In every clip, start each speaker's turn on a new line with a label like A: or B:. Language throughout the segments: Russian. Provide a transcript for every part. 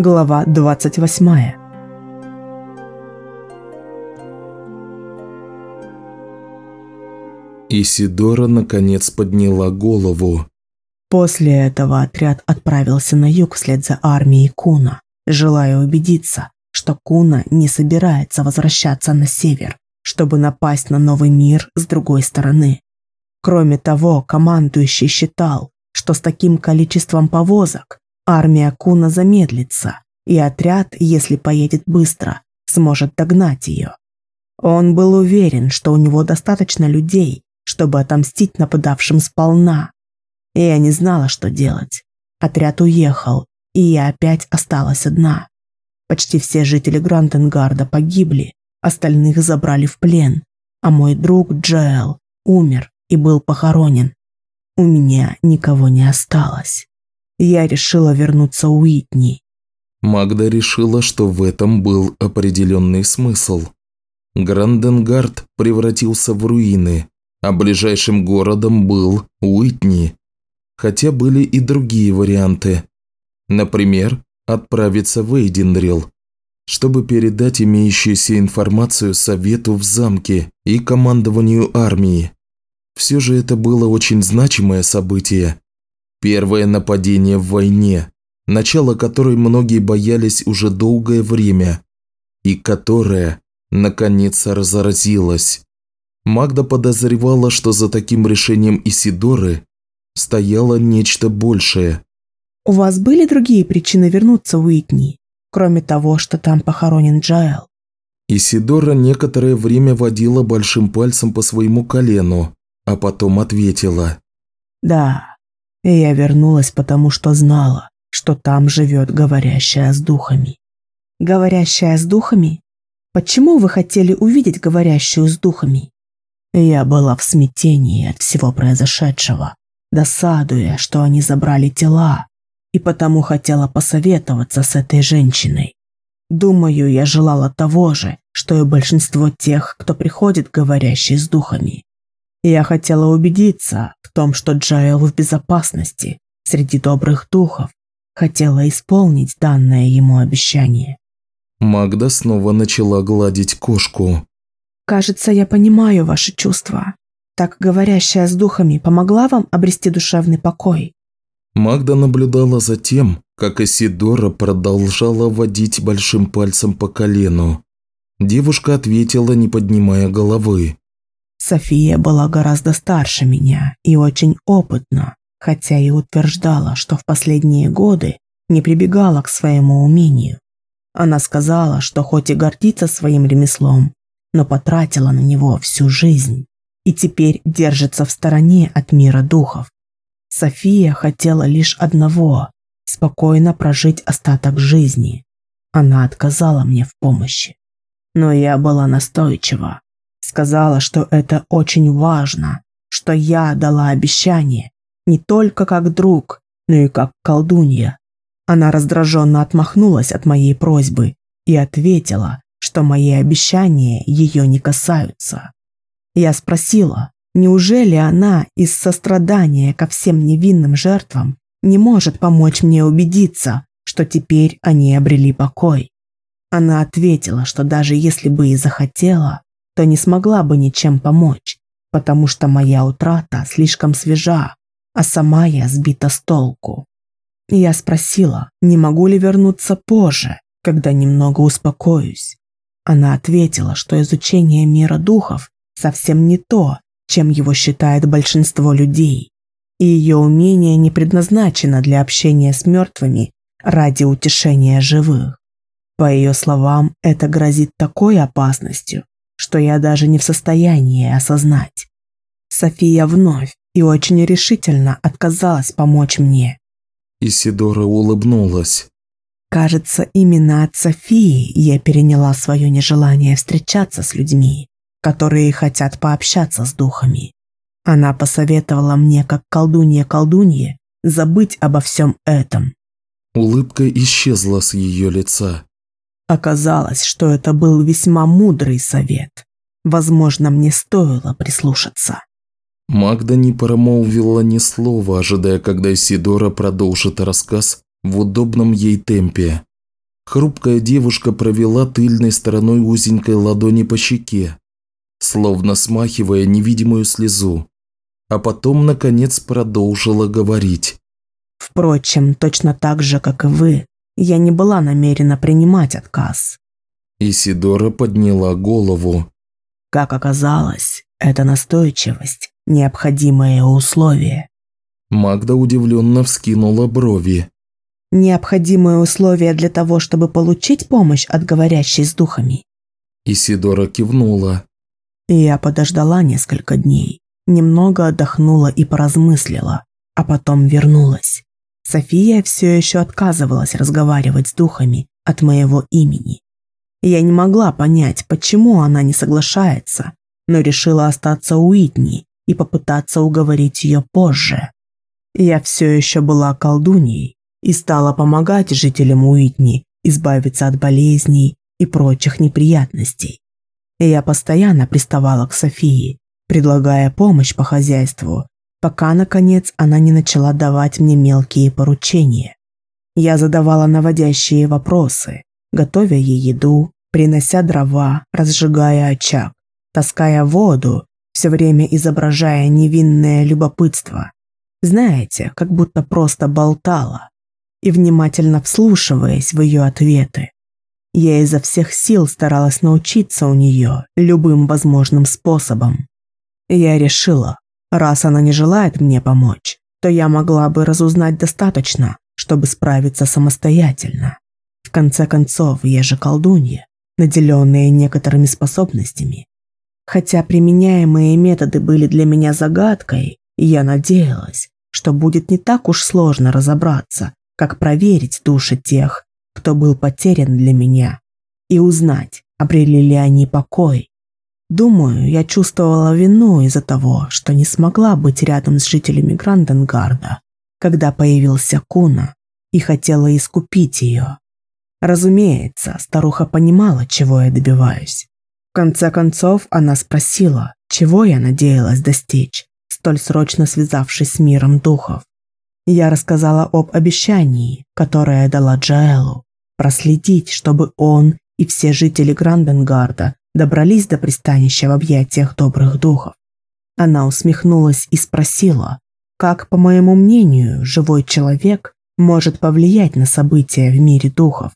A: Глава 28
B: Исидора наконец подняла голову.
A: После этого отряд отправился на юг вслед за армией Куна, желая убедиться, что Куна не собирается возвращаться на север, чтобы напасть на новый мир с другой стороны. Кроме того, командующий считал, что с таким количеством повозок армия Куна замедлится, и отряд, если поедет быстро, сможет догнать ее. Он был уверен, что у него достаточно людей, чтобы отомстить нападавшим сполна. И я не знала, что делать. Отряд уехал, и я опять осталась одна. Почти все жители Грантенгарда погибли, остальных забрали в плен, а мой друг Джоэл умер и был похоронен. У меня никого не осталось. Я решила вернуться Уитни.
B: Магда решила, что в этом был определенный смысл. Гранденгард превратился в руины, а ближайшим городом был Уитни. Хотя были и другие варианты. Например, отправиться в Эйденрил, чтобы передать имеющуюся информацию совету в замке и командованию армии. Все же это было очень значимое событие. Первое нападение в войне, начало которой многие боялись уже долгое время, и которое, наконец, разразилось. Магда подозревала, что за таким решением Исидоры стояло нечто большее.
A: У вас были другие причины вернуться в Уитни, кроме того, что там похоронен Джаэл?
B: Исидора некоторое время водила большим пальцем по своему колену, а потом ответила.
A: Да, и я вернулась, потому что знала, что там живет говорящая с духами. Говорящая с духами? Почему вы хотели увидеть говорящую с духами? Я была в смятении от всего произошедшего, досадуя, что они забрали тела, и потому хотела посоветоваться с этой женщиной. Думаю, я желала того же, что и большинство тех, кто приходит говорящий с духами. Я хотела убедиться в том, что Джаэл в безопасности среди добрых духов, хотела исполнить данное ему обещание.
B: Магда снова начала гладить кошку.
A: Кажется, я понимаю ваши чувства. Так говорящая с духами помогла вам обрести душевный покой?
B: Магда наблюдала за тем, как Исидора продолжала водить большим пальцем по колену. Девушка ответила, не поднимая головы.
A: София была гораздо старше меня и очень опытна, хотя и утверждала, что в последние годы не прибегала к своему умению. Она сказала, что хоть и гордится своим ремеслом, но потратила на него всю жизнь и теперь держится в стороне от мира духов. София хотела лишь одного – спокойно прожить остаток жизни. Она отказала мне в помощи. Но я была настойчива. Сказала, что это очень важно, что я дала обещание не только как друг, но и как колдунья. Она раздраженно отмахнулась от моей просьбы и ответила, что мои обещания ее не касаются. Я спросила, неужели она из сострадания ко всем невинным жертвам не может помочь мне убедиться, что теперь они обрели покой. Она ответила, что даже если бы и захотела, то не смогла бы ничем помочь, потому что моя утрата слишком свежа, а сама я сбита с толку. Я спросила, не могу ли вернуться позже, когда немного успокоюсь. Она ответила, что изучение мира духов совсем не то, чем его считает большинство людей, и ее умение не предназначено для общения с мертвыми ради утешения живых. По ее словам, это грозит такой опасностью, что я даже не в состоянии осознать. София вновь и очень решительно отказалась помочь мне.
B: Исидора улыбнулась.
A: Кажется, именно от Софии я переняла свое нежелание встречаться с людьми, которые хотят пообщаться с духами. Она посоветовала мне, как колдунья-колдунье, забыть обо всем этом.
B: Улыбка исчезла с ее лица.
A: Оказалось, что это был весьма мудрый совет. Возможно, мне стоило прислушаться.
B: Магда не промолвила ни слова, ожидая, когда Сидора продолжит рассказ в удобном ей темпе. Хрупкая девушка провела тыльной стороной узенькой ладони по щеке, словно смахивая невидимую слезу, а потом, наконец, продолжила говорить.
A: «Впрочем, точно так же, как и вы, я не была намерена принимать отказ».
B: Исидора подняла голову.
A: Как оказалось, это настойчивость – необходимое условие.
B: Магда удивленно вскинула брови.
A: Необходимое условие для того, чтобы получить помощь от говорящей с духами.
B: Исидора кивнула.
A: Я подождала несколько дней, немного отдохнула и поразмыслила, а потом вернулась. София все еще отказывалась разговаривать с духами от моего имени. Я не могла понять, почему она не соглашается, но решила остаться у Уитни и попытаться уговорить ее позже. Я все еще была колдуньей, и стала помогать жителям Уитни избавиться от болезней и прочих неприятностей. Я постоянно приставала к Софии, предлагая помощь по хозяйству, пока, наконец, она не начала давать мне мелкие поручения. Я задавала наводящие вопросы, готовя ей еду, принося дрова, разжигая очаг, таская воду, все время изображая невинное любопытство. Знаете, как будто просто болтала, и внимательно вслушиваясь в ее ответы. Я изо всех сил старалась научиться у нее любым возможным способом. Я решила, раз она не желает мне помочь, то я могла бы разузнать достаточно, чтобы справиться самостоятельно. В конце концов, я же колдунья, наделенная некоторыми способностями. Хотя применяемые методы были для меня загадкой, я надеялась, что будет не так уж сложно разобраться, как проверить души тех, кто был потерян для меня, и узнать, обрели ли они покой. Думаю, я чувствовала вину из-за того, что не смогла быть рядом с жителями Гранденгарда, когда появился Куна, и хотела искупить ее. Разумеется, старуха понимала, чего я добиваюсь. В конце концов, она спросила, чего я надеялась достичь, столь срочно связавшись с миром духов. Я рассказала об обещании, которое дала Джаэлу, проследить, чтобы он и все жители Гранденгарда добрались до пристанища в объятиях добрых духов. Она усмехнулась и спросила, как, по моему мнению, живой человек может повлиять на события в мире духов.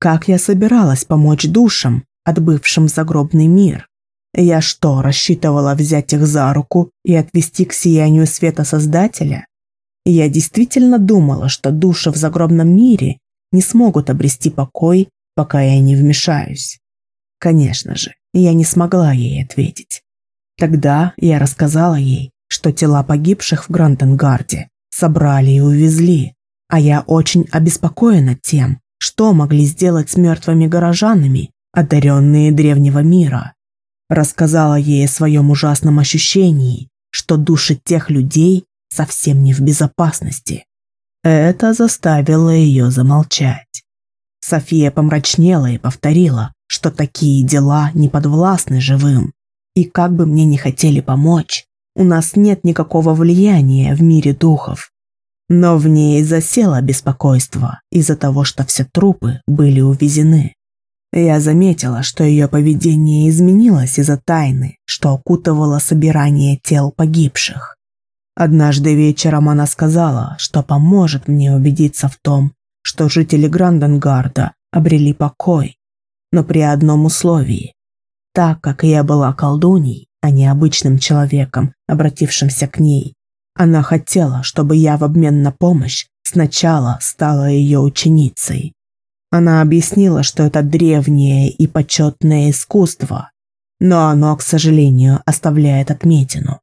A: Как я собиралась помочь душам, отбывшим загробный мир? Я что, рассчитывала взять их за руку и отвести к сиянию света Создателя? я действительно думала, что души в загробном мире не смогут обрести покой, пока я не вмешаюсь. Конечно же, я не смогла ей ответить. Тогда я рассказала ей, что тела погибших в Грантенгарде собрали и увезли, а я очень обеспокоена тем, что могли сделать с мертвыми горожанами, одаренные древнего мира. Рассказала ей о своем ужасном ощущении, что души тех людей совсем не в безопасности. Это заставило ее замолчать. София помрачнела и повторила, что такие дела не подвластны живым. И как бы мне не хотели помочь, у нас нет никакого влияния в мире духов. Но в ней засело беспокойство из-за того, что все трупы были увезены. Я заметила, что ее поведение изменилось из-за тайны, что окутывало собирание тел погибших. Однажды вечером она сказала, что поможет мне убедиться в том, что жители Гранденгарда обрели покой, но при одном условии. Так как я была колдуней, а не обычным человеком, обратившимся к ней, она хотела, чтобы я в обмен на помощь сначала стала ее ученицей. Она объяснила, что это древнее и почетное искусство, но оно, к сожалению, оставляет отметину.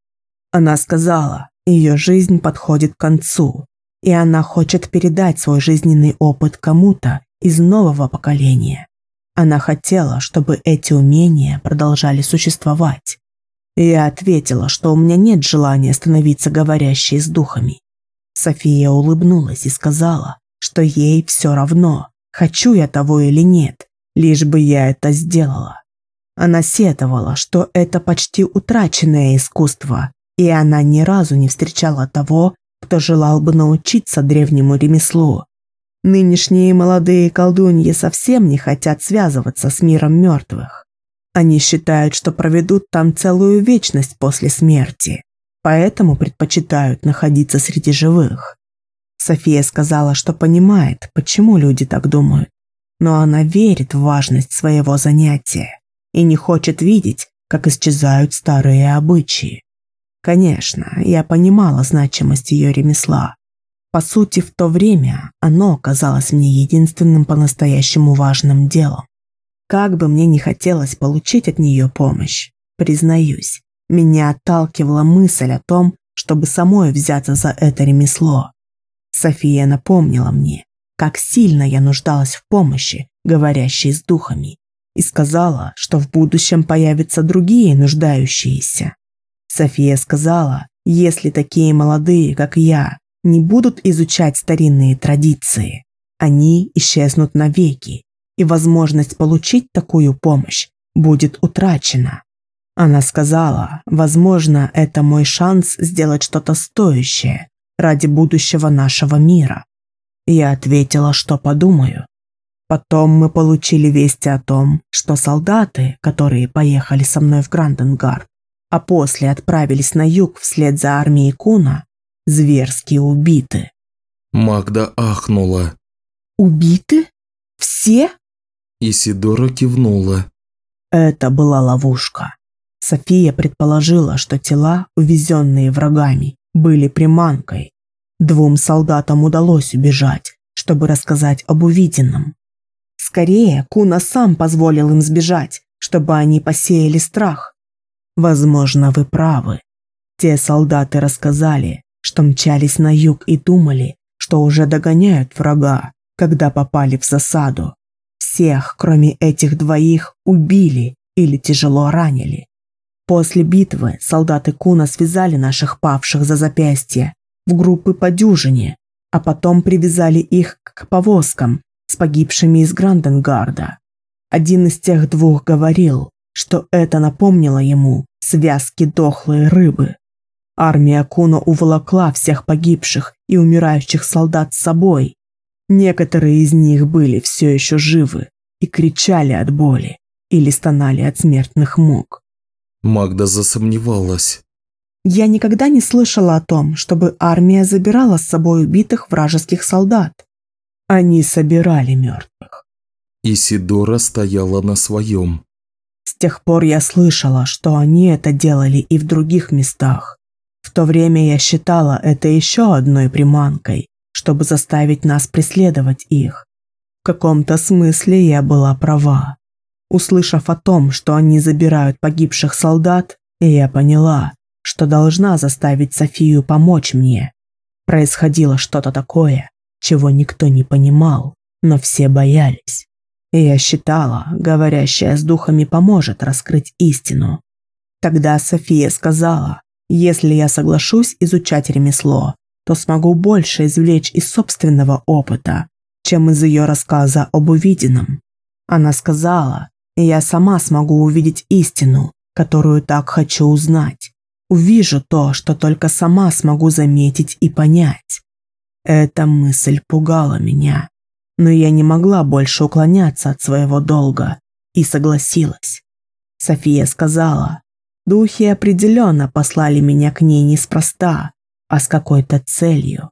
A: Она сказала, ее жизнь подходит к концу, и она хочет передать свой жизненный опыт кому-то из нового поколения. Она хотела, чтобы эти умения продолжали существовать. Я ответила, что у меня нет желания становиться говорящей с духами. София улыбнулась и сказала, что ей все равно, хочу я того или нет, лишь бы я это сделала. Она сетовала, что это почти утраченное искусство, и она ни разу не встречала того, кто желал бы научиться древнему ремеслу. Нынешние молодые колдуньи совсем не хотят связываться с миром мертвых. Они считают, что проведут там целую вечность после смерти, поэтому предпочитают находиться среди живых. София сказала, что понимает, почему люди так думают, но она верит в важность своего занятия и не хочет видеть, как исчезают старые обычаи. Конечно, я понимала значимость ее ремесла. По сути, в то время оно казалось мне единственным по-настоящему важным делом. Как бы мне не хотелось получить от нее помощь, признаюсь, меня отталкивала мысль о том, чтобы самой взяться за это ремесло. София напомнила мне, как сильно я нуждалась в помощи, говорящей с духами, и сказала, что в будущем появятся другие нуждающиеся. София сказала, если такие молодые, как я, не будут изучать старинные традиции, они исчезнут навеки, и возможность получить такую помощь будет утрачена. Она сказала, возможно, это мой шанс сделать что-то стоящее ради будущего нашего мира. Я ответила, что подумаю. Потом мы получили вести о том, что солдаты, которые поехали со мной в Гранденгард, а после отправились на юг вслед за армией Куна, зверски убиты.
B: Магда ахнула.
A: «Убиты? Все?»
B: Исидора кивнула.
A: Это была ловушка. София предположила, что тела, увезенные врагами, были приманкой. Двум солдатам удалось убежать, чтобы рассказать об увиденном. Скорее, Куна сам позволил им сбежать, чтобы они посеяли страх. Возможно, вы правы. Те солдаты рассказали, что мчались на юг и думали, что уже догоняют врага, когда попали в засаду. Всех, кроме этих двоих, убили или тяжело ранили. После битвы солдаты Куна связали наших павших за запястье в группы по дюжине, а потом привязали их к повозкам с погибшими из Гранденгарда. Один из тех двух говорил, что это напомнило ему связки дохлой рыбы. Армия Куна уволокла всех погибших и умирающих солдат с собой. Некоторые из них были все еще живы и кричали от боли или стонали от смертных мук.
B: Магда засомневалась.
A: Я никогда не слышала о том, чтобы армия забирала с собой убитых вражеских солдат. Они собирали мертвых.
B: Исидора стояла на своем.
A: С тех пор я слышала, что они это делали и в других местах. В то время я считала это еще одной приманкой, чтобы заставить нас преследовать их. В каком-то смысле я была права. Услышав о том, что они забирают погибших солдат, я поняла, что должна заставить Софию помочь мне. Происходило что-то такое, чего никто не понимал, но все боялись. Я считала, говорящая с духами поможет раскрыть истину. Тогда София сказала, если я соглашусь изучать ремесло, то смогу больше извлечь из собственного опыта, чем из ее рассказа об увиденном. Она сказала, и я сама смогу увидеть истину, которую так хочу узнать. Увижу то, что только сама смогу заметить и понять. Эта мысль пугала меня, но я не могла больше уклоняться от своего долга и согласилась. София сказала, духи определенно послали меня к ней неспроста, а с какой-то целью.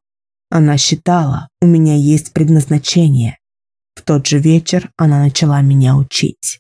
A: Она считала, у меня есть предназначение. В тот же вечер она начала меня учить.